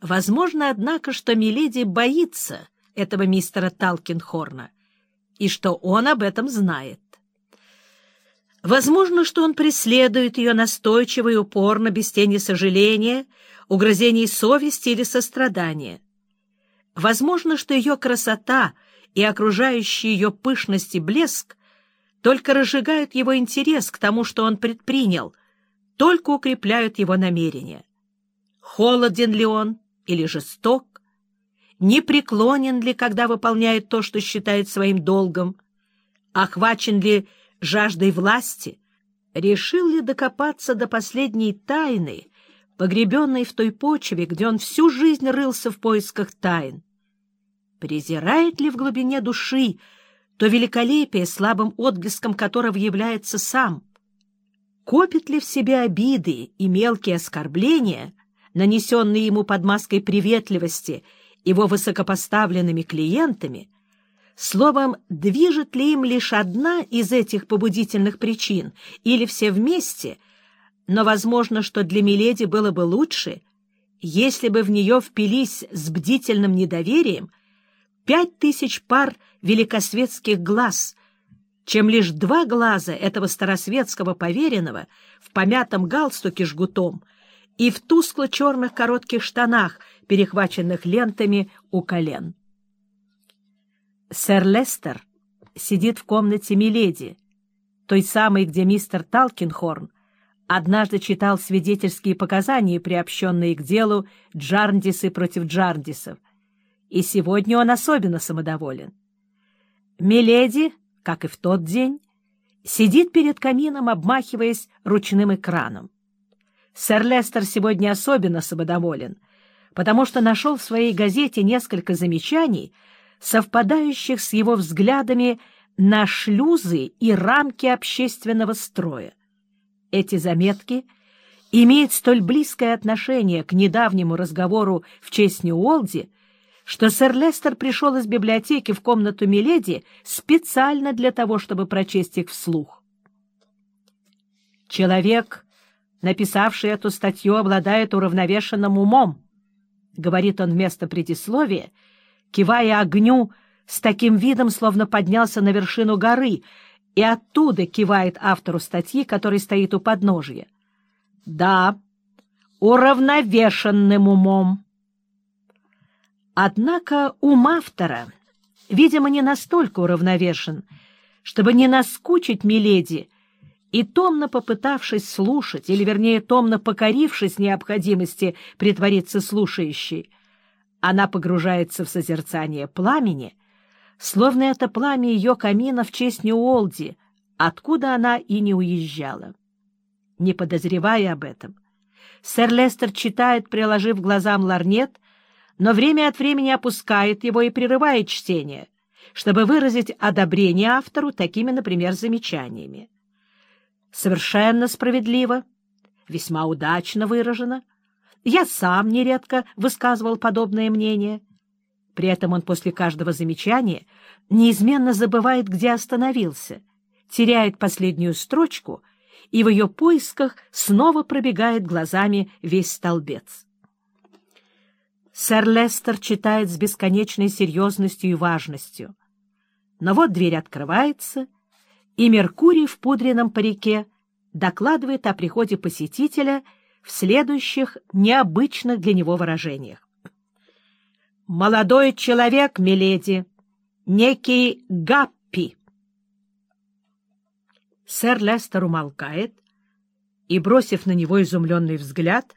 Возможно, однако, что Миледи боится этого мистера Талкинхорна, и что он об этом знает. Возможно, что он преследует ее настойчиво и упорно, без тени сожаления, угрызений совести или сострадания. Возможно, что ее красота и окружающий ее пышность и блеск только разжигают его интерес к тому, что он предпринял, только укрепляют его намерения. Холоден ли он или жесток? Непреклонен ли, когда выполняет то, что считает своим долгом? Охвачен ли жаждой власти? Решил ли докопаться до последней тайны, погребенной в той почве, где он всю жизнь рылся в поисках тайн? Презирает ли в глубине души то великолепие, слабым отблеском которого является сам? Копит ли в себе обиды и мелкие оскорбления, нанесенные ему под маской приветливости его высокопоставленными клиентами, словом, движет ли им лишь одна из этих побудительных причин или все вместе, но возможно, что для Миледи было бы лучше, если бы в нее впились с бдительным недоверием пять тысяч пар великосветских глаз, чем лишь два глаза этого старосветского поверенного в помятом галстуке жгутом и в тускло-черных коротких штанах, перехваченных лентами у колен. Сэр Лестер сидит в комнате Миледи, той самой, где мистер Талкинхорн однажды читал свидетельские показания, приобщенные к делу Джарндисы против Джарндисов, и сегодня он особенно самодоволен. Миледи, как и в тот день, сидит перед камином, обмахиваясь ручным экраном. Сэр Лестер сегодня особенно самодоволен, потому что нашел в своей газете несколько замечаний, совпадающих с его взглядами на шлюзы и рамки общественного строя. Эти заметки имеют столь близкое отношение к недавнему разговору в честь Ньюолди, что сэр Лестер пришел из библиотеки в комнату Миледи специально для того, чтобы прочесть их вслух. Человек, написавший эту статью, обладает уравновешенным умом, — говорит он вместо предисловия, кивая огню с таким видом, словно поднялся на вершину горы, и оттуда кивает автору статьи, который стоит у подножия. Да, уравновешенным умом. Однако ум автора, видимо, не настолько уравновешен, чтобы не наскучить Миледи и, томно попытавшись слушать, или, вернее, томно покорившись необходимости притвориться слушающей, она погружается в созерцание пламени, словно это пламя ее камина в честь Ньюолди, откуда она и не уезжала. Не подозревая об этом, сэр Лестер читает, приложив глазам ларнет, но время от времени опускает его и прерывает чтение, чтобы выразить одобрение автору такими, например, замечаниями. Совершенно справедливо, весьма удачно выражено. Я сам нередко высказывал подобное мнение. При этом он после каждого замечания неизменно забывает, где остановился, теряет последнюю строчку и в ее поисках снова пробегает глазами весь столбец. Сэр Лестер читает с бесконечной серьезностью и важностью. Но вот дверь открывается, и Меркурий в пудренном парике докладывает о приходе посетителя в следующих необычных для него выражениях. «Молодой человек, миледи, некий Гаппи». Сэр Лестер умолкает и, бросив на него изумленный взгляд,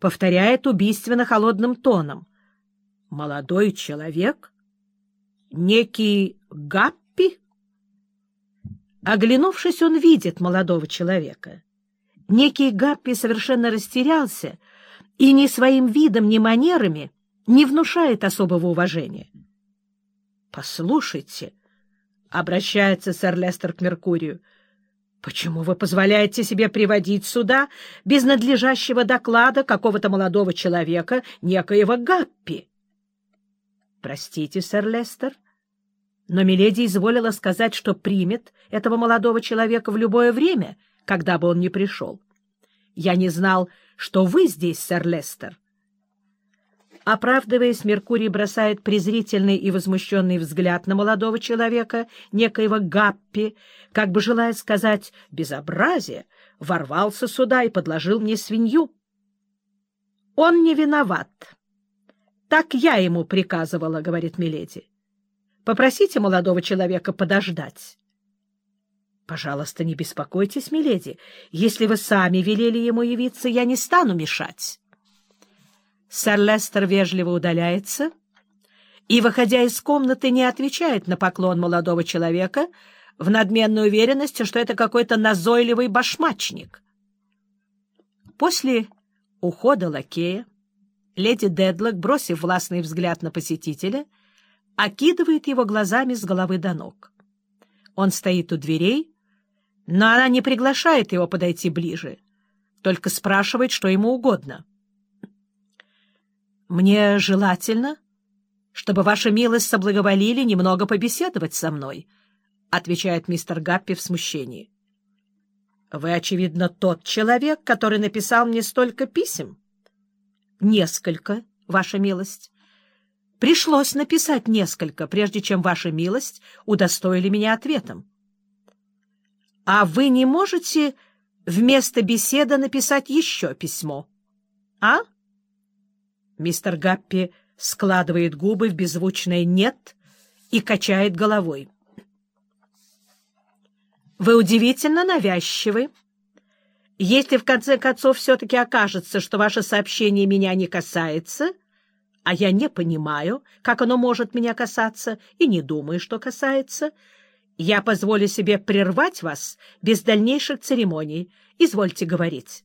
повторяет убийственно холодным тоном. «Молодой человек? Некий Гаппи?» Оглянувшись, он видит молодого человека. Некий Гаппи совершенно растерялся и ни своим видом, ни манерами не внушает особого уважения. «Послушайте», — обращается сэр Лестер к Меркурию, — Почему вы позволяете себе приводить сюда без надлежащего доклада какого-то молодого человека, некоего Гаппи? Простите, сэр Лестер, но Миледи изволила сказать, что примет этого молодого человека в любое время, когда бы он ни пришел. Я не знал, что вы здесь, сэр Лестер. Оправдываясь, Меркурий бросает презрительный и возмущенный взгляд на молодого человека, некоего Гаппи, как бы желая сказать «безобразие», ворвался сюда и подложил мне свинью. Он не виноват. Так я ему приказывала, — говорит Миледи. Попросите молодого человека подождать. Пожалуйста, не беспокойтесь, Миледи. Если вы сами велели ему явиться, я не стану мешать. Сэр Лестер вежливо удаляется и, выходя из комнаты, не отвечает на поклон молодого человека в надменной уверенности, что это какой-то назойливый башмачник. После ухода лакея леди Дедлок, бросив властный взгляд на посетителя, окидывает его глазами с головы до ног. Он стоит у дверей, но она не приглашает его подойти ближе, только спрашивает, что ему угодно — мне желательно, чтобы ваша милость соблаговолили немного побеседовать со мной, — отвечает мистер Гаппи в смущении. — Вы, очевидно, тот человек, который написал мне столько писем? — Несколько, ваша милость. Пришлось написать несколько, прежде чем ваша милость удостоили меня ответом. — А вы не можете вместо беседы написать еще письмо? — А? — Мистер Гаппи складывает губы в беззвучное «нет» и качает головой. «Вы удивительно навязчивы. Если в конце концов все-таки окажется, что ваше сообщение меня не касается, а я не понимаю, как оно может меня касаться, и не думаю, что касается, я позволю себе прервать вас без дальнейших церемоний. Извольте говорить».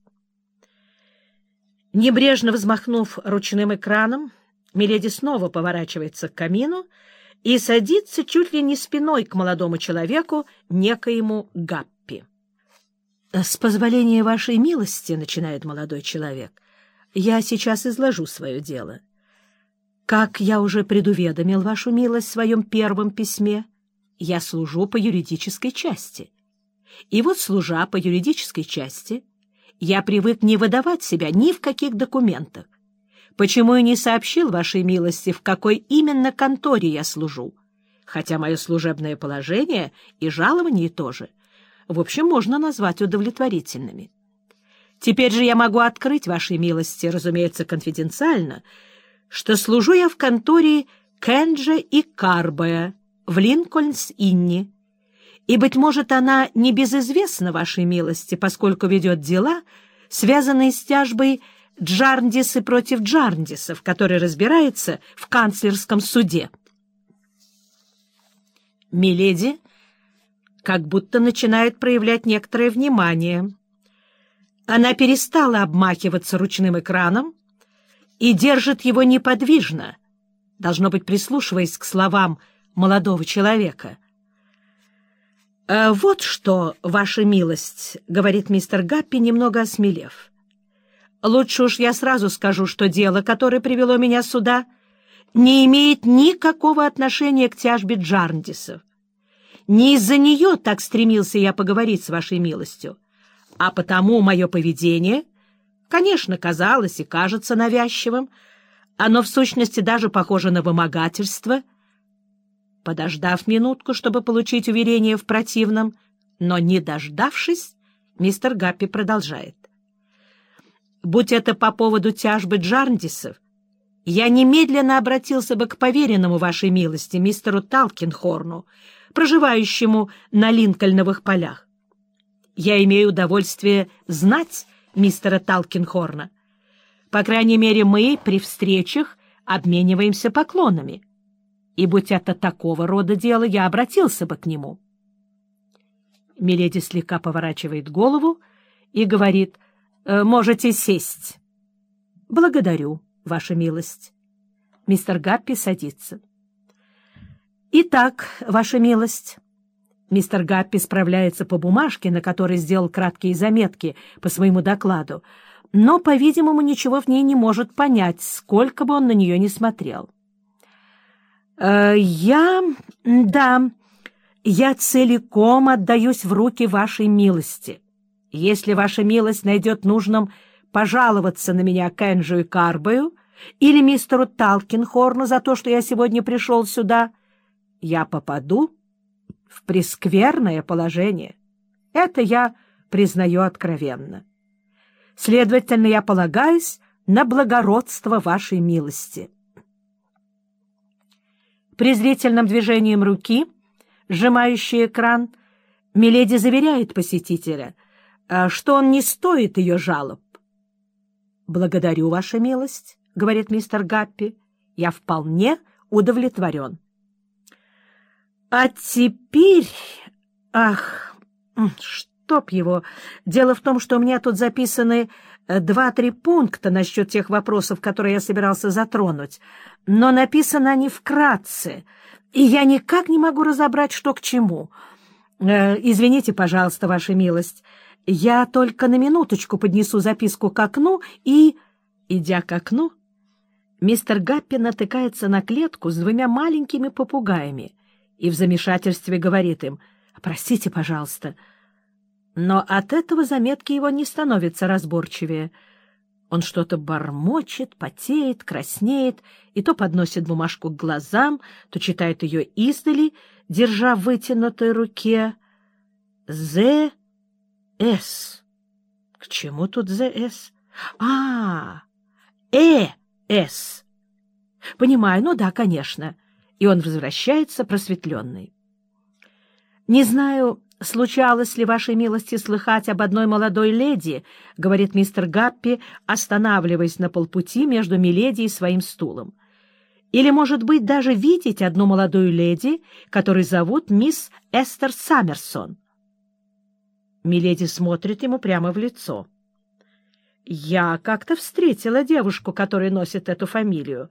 Небрежно взмахнув ручным экраном, Миледи снова поворачивается к камину и садится чуть ли не спиной к молодому человеку, некоему Гаппи. — С позволения вашей милости, — начинает молодой человек, — я сейчас изложу свое дело. Как я уже предуведомил вашу милость в своем первом письме, я служу по юридической части. И вот, служа по юридической части, — я привык не выдавать себя ни в каких документах. Почему и не сообщил вашей милости, в какой именно конторе я служу? Хотя мое служебное положение и жалование тоже, в общем, можно назвать удовлетворительными. Теперь же я могу открыть вашей милости, разумеется, конфиденциально, что служу я в конторе Кенджа и Карбая в Линкольнс-Инни, и, быть может, она не безызвестна вашей милости, поскольку ведет дела, связанные с тяжбой Джарндисы против Джарндисов, который разбирается в канцлерском суде. Миледи как будто начинает проявлять некоторое внимание. Она перестала обмахиваться ручным экраном и держит его неподвижно, должно быть, прислушиваясь к словам молодого человека — «Э, «Вот что, ваша милость», — говорит мистер Гаппи, немного осмелев. «Лучше уж я сразу скажу, что дело, которое привело меня сюда, не имеет никакого отношения к тяжбе Джарндисов. Не из-за нее так стремился я поговорить с вашей милостью, а потому мое поведение, конечно, казалось и кажется навязчивым, оно в сущности даже похоже на вымогательство — Подождав минутку, чтобы получить уверение в противном, но не дождавшись, мистер Гаппи продолжает. «Будь это по поводу тяжбы Джарндисов, я немедленно обратился бы к поверенному вашей милости, мистеру Талкинхорну, проживающему на Линкольновых полях. Я имею удовольствие знать мистера Талкинхорна. По крайней мере, мы при встречах обмениваемся поклонами и, будь это такого рода дело, я обратился бы к нему. Миледи слегка поворачивает голову и говорит, «Э, «Можете сесть». «Благодарю, ваша милость». Мистер Гаппи садится. «Итак, ваша милость». Мистер Гаппи справляется по бумажке, на которой сделал краткие заметки по своему докладу, но, по-видимому, ничего в ней не может понять, сколько бы он на нее не смотрел. Э, «Я... да, я целиком отдаюсь в руки вашей милости. Если ваша милость найдет нужным пожаловаться на меня Кенджу и Карбою, или мистеру Талкинхорну за то, что я сегодня пришел сюда, я попаду в прескверное положение. Это я признаю откровенно. Следовательно, я полагаюсь на благородство вашей милости. Презрительным движением руки, сжимающей экран, Миледи заверяет посетителя, э, что он не стоит ее жалоб. «Благодарю, ваша милость», — говорит мистер Гаппи, — «я вполне удовлетворен». «А теперь... Ах, чтоб его! Дело в том, что у меня тут записаны э, два-три пункта насчет тех вопросов, которые я собирался затронуть, но написаны они вкратце, и я никак не могу разобрать, что к чему. Э, извините, пожалуйста, ваша милость, я только на минуточку поднесу записку к окну и, идя к окну, мистер Гаппи натыкается на клетку с двумя маленькими попугаями и в замешательстве говорит им «Простите, пожалуйста». Но от этого заметки его не становятся разборчивее. Он что-то бормочет, потеет, краснеет, и то подносит бумажку к глазам, то читает ее издали, держа в вытянутой руке. «З. С». К чему тут «ЗС»? А, «Э. С». Понимаю, ну да, конечно и он возвращается просветленный. «Не знаю, случалось ли вашей милости слыхать об одной молодой леди, — говорит мистер Гаппи, останавливаясь на полпути между Миледи и своим стулом. Или, может быть, даже видеть одну молодую леди, которую зовут мисс Эстер Саммерсон. Миледи смотрит ему прямо в лицо. «Я как-то встретила девушку, которая носит эту фамилию,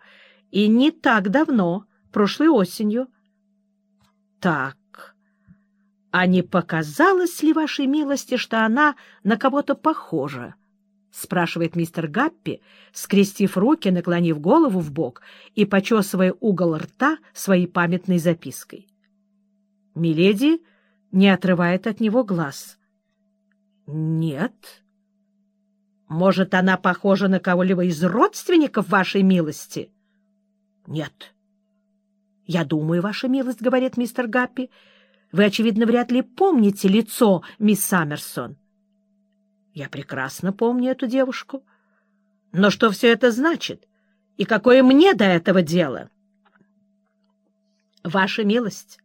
и не так давно» прошлой осенью. — Так, а не показалось ли вашей милости, что она на кого-то похожа? — спрашивает мистер Гаппи, скрестив руки, наклонив голову в бок и почесывая угол рта своей памятной запиской. Миледи не отрывает от него глаз. — Нет. — Может, она похожа на кого-либо из родственников вашей милости? — Нет. — «Я думаю, ваша милость, — говорит мистер Гаппи, — вы, очевидно, вряд ли помните лицо мисс Саммерсон». «Я прекрасно помню эту девушку. Но что все это значит? И какое мне до этого дело?» «Ваша милость,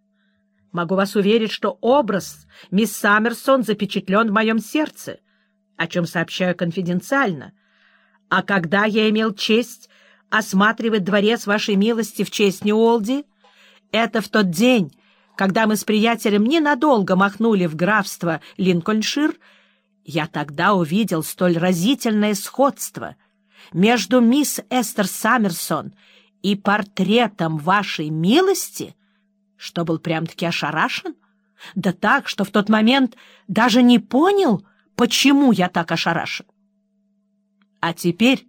могу вас уверить, что образ мисс Саммерсон запечатлен в моем сердце, о чем сообщаю конфиденциально. А когда я имел честь осматривать дворец вашей милости в честь Ньюолди, это в тот день, когда мы с приятелем ненадолго махнули в графство Линкольншир, я тогда увидел столь разительное сходство между мисс Эстер Саммерсон и портретом вашей милости, что был прям-таки ошарашен, да так, что в тот момент даже не понял, почему я так ошарашен. А теперь,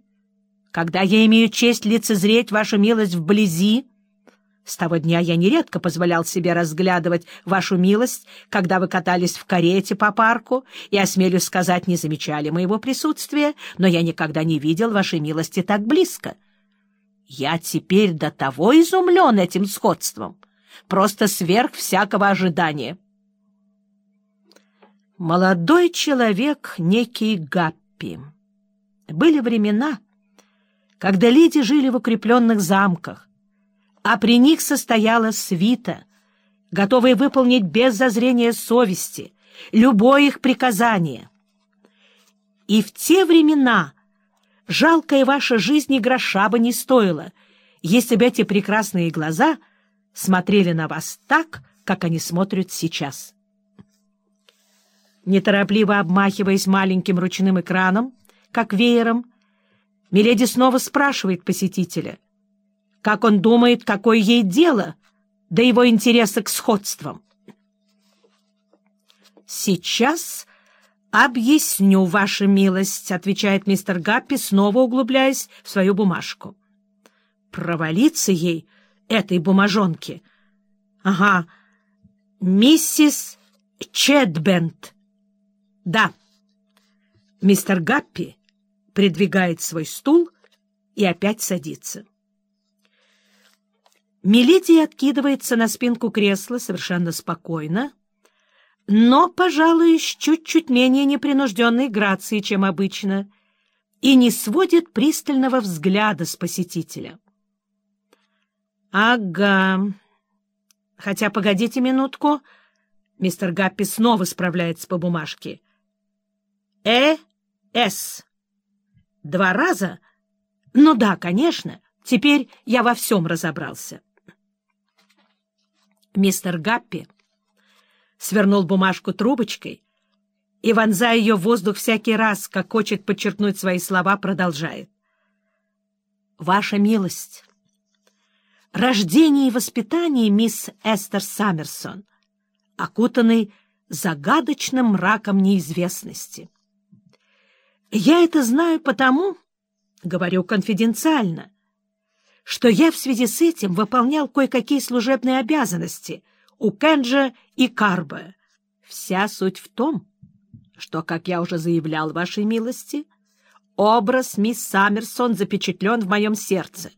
когда я имею честь лицезреть вашу милость вблизи, с того дня я нередко позволял себе разглядывать вашу милость, когда вы катались в карете по парку, и, осмелюсь сказать, не замечали моего присутствия, но я никогда не видел вашей милости так близко. Я теперь до того изумлен этим сходством, просто сверх всякого ожидания. Молодой человек, некий Гаппи. Были времена, когда леди жили в укрепленных замках, а при них состояла свита, готовая выполнить без зазрения совести любое их приказание. И в те времена жалкая ваша жизнь и гроша бы не стоила, если бы эти прекрасные глаза смотрели на вас так, как они смотрят сейчас. Неторопливо обмахиваясь маленьким ручным экраном, как веером, Миледи снова спрашивает посетителя, как он думает, какое ей дело до его интереса к сходствам. «Сейчас объясню, ваша милость», — отвечает мистер Гаппи, снова углубляясь в свою бумажку. «Провалиться ей, этой бумажонке. Ага, миссис Чедбент. Да». Мистер Гаппи придвигает свой стул и опять садится. Миледи откидывается на спинку кресла совершенно спокойно, но, пожалуй, с чуть-чуть менее непринужденной грацией, чем обычно, и не сводит пристального взгляда с посетителя. «Ага. Хотя, погодите минутку». Мистер Гаппи снова справляется по бумажке. «Э, С. Два раза? Ну да, конечно. Теперь я во всем разобрался». Мистер Гаппи свернул бумажку трубочкой и, вонзая ее в воздух всякий раз, как хочет подчеркнуть свои слова, продолжает. «Ваша милость, рождение и воспитание мисс Эстер Саммерсон окутаны загадочным мраком неизвестности. Я это знаю потому, говорю конфиденциально, что я в связи с этим выполнял кое-какие служебные обязанности у Кенджа и Карба. Вся суть в том, что, как я уже заявлял вашей милости, образ мисс Саммерсон запечатлен в моем сердце.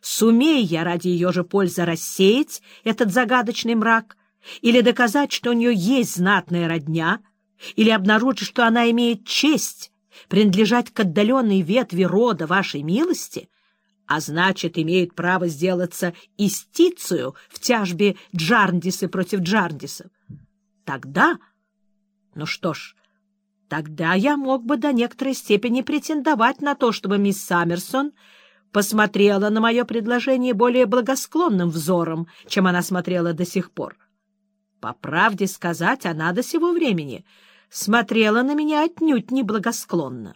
Сумея я ради ее же пользы рассеять этот загадочный мрак или доказать, что у нее есть знатная родня, или обнаружить, что она имеет честь принадлежать к отдаленной ветви рода вашей милости, а значит, имеют право сделаться истицию в тяжбе Джарндисы против Джарндисов. Тогда, ну что ж, тогда я мог бы до некоторой степени претендовать на то, чтобы мисс Саммерсон посмотрела на мое предложение более благосклонным взором, чем она смотрела до сих пор. По правде сказать, она до сего времени смотрела на меня отнюдь неблагосклонно.